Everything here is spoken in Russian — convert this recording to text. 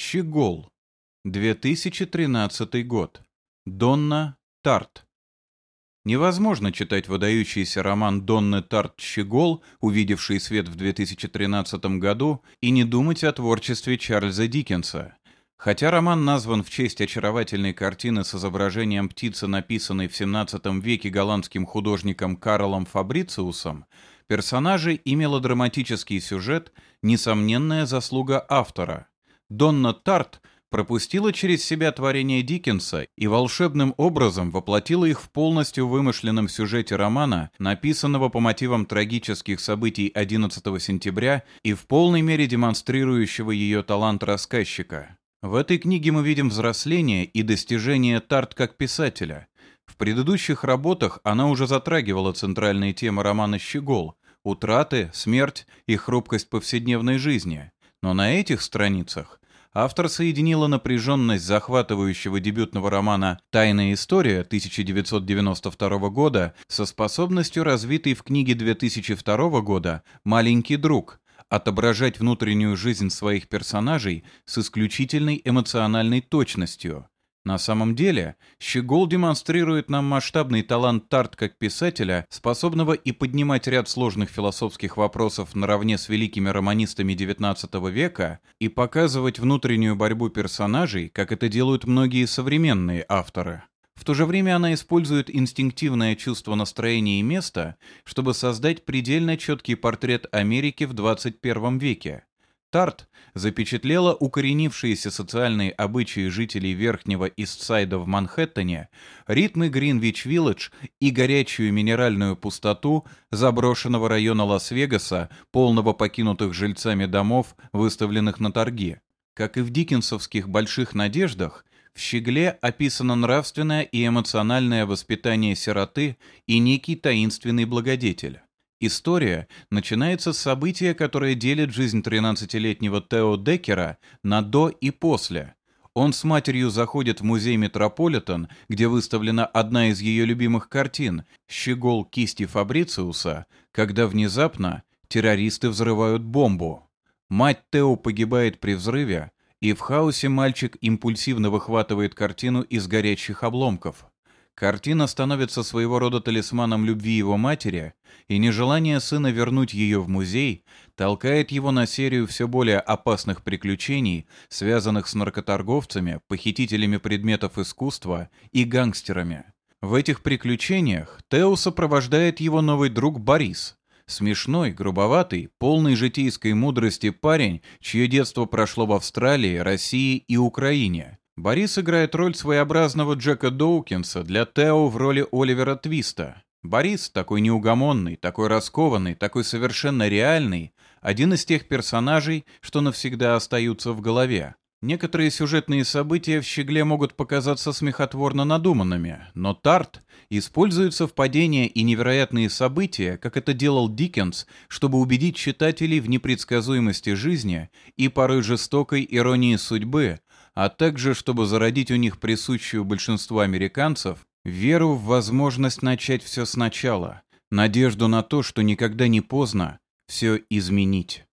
Щегол. 2013 год. Донна Тарт. Невозможно читать выдающийся роман Донны Тарт «Щегол», увидевший свет в 2013 году, и не думать о творчестве Чарльза Диккенса. Хотя роман назван в честь очаровательной картины с изображением птицы, написанной в 17 веке голландским художником Карлом Фабрициусом, персонажи и мелодраматический сюжет – несомненная заслуга автора. Донна Тарт пропустила через себя творения Диккенса и волшебным образом воплотила их в полностью вымышленном сюжете романа, написанного по мотивам трагических событий 11 сентября и в полной мере демонстрирующего ее талант рассказчика. В этой книге мы видим взросление и достижение Тарт как писателя. В предыдущих работах она уже затрагивала центральные темы романа «Щегол» — утраты, смерть и хрупкость повседневной жизни. Но на этих страницах автор соединила напряженность захватывающего дебютного романа «Тайная история» 1992 года со способностью, развитой в книге 2002 года «Маленький друг», отображать внутреннюю жизнь своих персонажей с исключительной эмоциональной точностью. На самом деле, Щегол демонстрирует нам масштабный талант Тарт как писателя, способного и поднимать ряд сложных философских вопросов наравне с великими романистами XIX века, и показывать внутреннюю борьбу персонажей, как это делают многие современные авторы. В то же время она использует инстинктивное чувство настроения и места, чтобы создать предельно четкий портрет Америки в 21 веке. Тарт запечатлела укоренившиеся социальные обычаи жителей Верхнего Истсайда в Манхэттене, ритмы Гринвич-Вилледж и горячую минеральную пустоту заброшенного района Лас-Вегаса, полного покинутых жильцами домов, выставленных на торги. Как и в диккенсовских «Больших надеждах», в «Щегле» описано нравственное и эмоциональное воспитание сироты и некий таинственный благодетель. История начинается с события, которое делит жизнь 13-летнего Тео Деккера на «до» и «после». Он с матерью заходит в музей Метрополитен, где выставлена одна из ее любимых картин «Щегол кисти Фабрициуса», когда внезапно террористы взрывают бомбу. Мать Тео погибает при взрыве, и в хаосе мальчик импульсивно выхватывает картину из горящих обломков. Картина становится своего рода талисманом любви его матери, и нежелание сына вернуть ее в музей толкает его на серию все более опасных приключений, связанных с наркоторговцами, похитителями предметов искусства и гангстерами. В этих приключениях Тео сопровождает его новый друг Борис, смешной, грубоватый, полный житейской мудрости парень, чье детство прошло в Австралии, России и Украине. Борис играет роль своеобразного Джека Доукинса для Тео в роли Оливера Твиста. Борис, такой неугомонный, такой раскованный, такой совершенно реальный, один из тех персонажей, что навсегда остаются в голове. Некоторые сюжетные события в «Щегле» могут показаться смехотворно надуманными, но Тарт использует совпадения и невероятные события, как это делал Диккенс, чтобы убедить читателей в непредсказуемости жизни и порой жестокой иронии судьбы, а также чтобы зародить у них присущую большинству американцев веру в возможность начать все сначала, надежду на то, что никогда не поздно все изменить.